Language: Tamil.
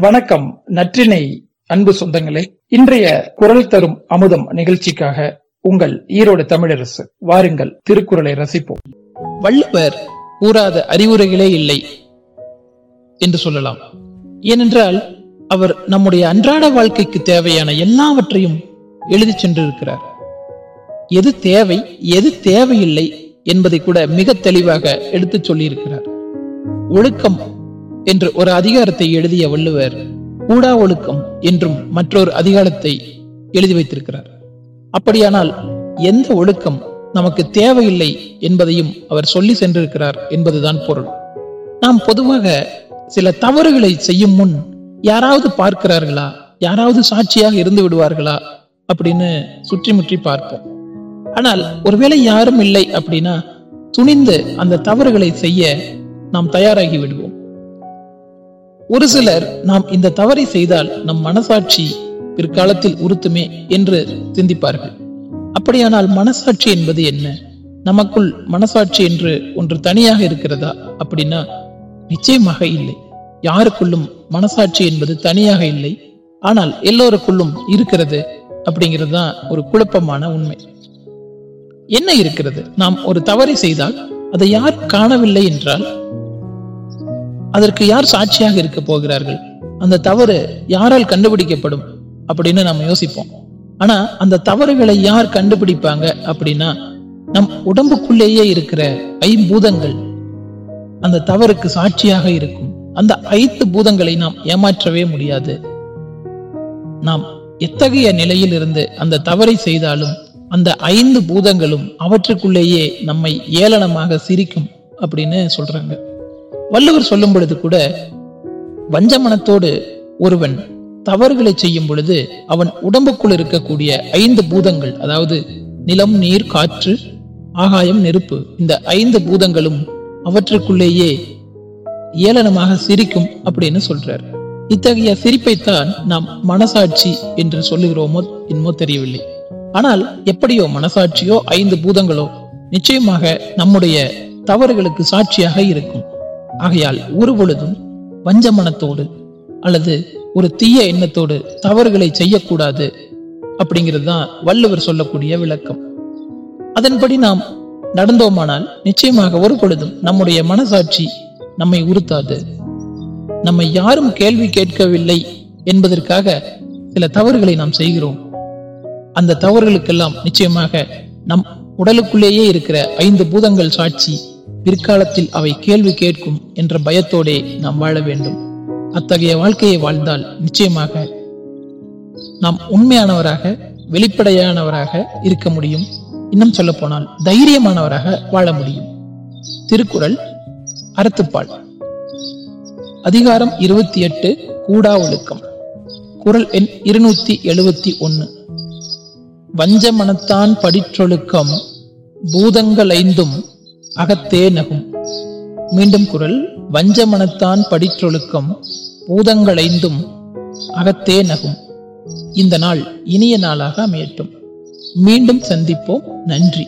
வணக்கம் நற்றினை அன்பு சொந்தங்களே. இன்றைய குரல் தரும் அமுதம் நிகழ்ச்சிக்காக உங்கள் ஈரோடு தமிழரசு வாருங்கள் திருக்குறளை ரசிப்போம். வள்ளுவர் கூறாத அறிவுரைகளே இல்லை என்று சொல்லலாம். ஏனென்றால் அவர் நம்முடைய அன்றாட வாழ்க்கைக்கு தேவையான எல்லாவற்றையும் எழுதி சென்றிருக்கிறார். எது தேவை எது தேவையில்லை என்பதை கூட மிக தெளிவாக எடுத்து சொல்லியிருக்கிறார். ஒழுக்கம் என்று ஒரு அதிகாரத்தை எழுதிய வள்ளுவர் கூடா ஒழுக்கம் என்றும் மற்றொரு அதிகாரத்தை எழுதி வைத்திருக்கிறார். அப்படியானால் எந்த ஒழுக்கம் நமக்கு தேவையில்லை என்பதையும் அவர் சொல்லி சென்றிருக்கிறார் என்பதுதான் பொருள். நாம் பொதுவாக சில தவறுகளை செய்யும் முன் யாராவது பார்க்கிறார்களா? யாராவது சாட்சியாக இருந்து விடுவார்களா? அப்படின்னு சுற்றி முற்றி பார்ப்போம். ஆனால் ஒருவேளை யாரும் இல்லை அப்படின்னா துணிந்து அந்த தவறுகளை செய்ய நாம் தயாராகி விடுவோம். ஒரு சிலர் நாம் இந்த தவறை செய்தால் நம் மனசாட்சி பிற்காலத்தில் உறுத்துமே என்று சிந்திப்பார்கள். அப்படியானால் மனசாட்சி என்பது என்ன? நமக்குள் மனசாட்சி என்று ஒன்று தனியாக இருக்கிறதா? அப்படின்னா நிச்சயமாக இல்லை. யாருக்குள்ளும் மனசாட்சி என்பது தனியாக இல்லை. ஆனால் எல்லோருக்குள்ளும் இருக்கிறது அப்படிங்கிறது தான் ஒரு குழப்பமான உண்மை. என்ன இருக்கிறது? நாம் ஒரு தவறை செய்தால் அதை யார் காணவில்லை என்றால் அதற்கு யார் சாட்சியாக இருக்க போகிறார்கள்? அந்த தவறு யாரால் கண்டுபிடிக்கப்படும்? அப்படின்னு நம்ம யோசிப்போம். ஆனா அந்த தவறுகளை யார் கண்டுபிடிப்பாங்க அப்படின்னா நம் உடம்புக்குள்ளேயே இருக்கிற ஐம்பூதங்கள். அந்த தவறுக்கு சாட்சியாக இருக்கும். அந்த ஐந்து பூதங்களை நாம் ஏமாற்றவே முடியாது. நாம் எத்தகைய நிலையில் இருந்து அந்த தவறை செய்தாலும் அந்த ஐந்து பூதங்களும் அவற்றுக்குள்ளேயே நம்மை ஏளனமாக சிரிக்கும் அப்படின்னு சொல்றாங்க. வள்ளுவர் சொல்லும் பொழுது கூட வஞ்சமனத்தோடு ஒருவன் தவறுகளை செய்யும் பொழுது அவன் உடம்புக்குள் இருக்கக்கூடிய ஐந்து பூதங்கள் அதாவது நிலம் நீர் காற்று ஆகாயம் நெருப்பு இந்த ஐந்து பூதங்களும் அவற்றுக்குள்ளேயே ஏளனமாக சிரிக்கும் அப்படின்னு சொல்றார். இத்தகைய சிரிப்பைத்தான் நாம் மனசாட்சி என்று சொல்லுகிறோமோ என்னமோ தெரியவில்லை. ஆனால் எப்படியோ மனசாட்சியோ ஐந்து பூதங்களோ நிச்சயமாக நம்முடைய தவறுகளுக்கு சாட்சியாக இருக்கும். ஆகையால் ஒரு பொழுதும் வஞ்ச மனத்தோடு அல்லது ஒரு தீய எண்ணத்தோடு தவறுகளை செய்யக்கூடாது அப்படிங்கிறது தான் வள்ளுவர் சொல்லக்கூடிய விளக்கம். அதன்படி நாம் நடந்தோமானால் நிச்சயமாக ஒரு பொழுதும் நம்முடைய மனசாட்சி நம்மை உறுத்தாது. நம்மை யாரும் கேள்வி கேட்கவில்லை என்பதற்காக சில தவறுகளை நாம் செய்கிறோம். அந்த தவறுகளுக்கெல்லாம் நிச்சயமாக நம் உடலுக்குள்ளேயே இருக்கிற ஐந்து பூதங்கள் சாட்சி பிற்காலத்தில் அவை கேள்வி கேட்கும் என்ற பயத்தோடே நாம் வாழ வேண்டும். அத்தகைய வாழ்க்கையை வாழ்ந்தால் நிச்சயமாக நாம் உண்மையானவராக வெளிப்படையானவராக இருக்க முடியும். இன்னும் சொல்ல போனால் தைரியமானவராக வாழ முடியும். திருக்குறள் அறத்துப்பால். அதிகாரம் இருபத்தி எட்டு கூடா ஒழுக்கம். குரல் எண் இருநூத்தி எழுபத்தி ஒன்னு. வஞ்ச மனத்தான் படிற்றொழுக்கம் பூதங்கள் ஐந்தும் அகத்தே நகும். மீண்டும் குரல் வஞ்சமனத்தான் படிற்றொழுக்கம் பூதங்களைந்தும் அகத்தே நகும். இந்த நாள் இனிய நாளாக அமையட்டும். மீண்டும் சந்திப்போம். நன்றி.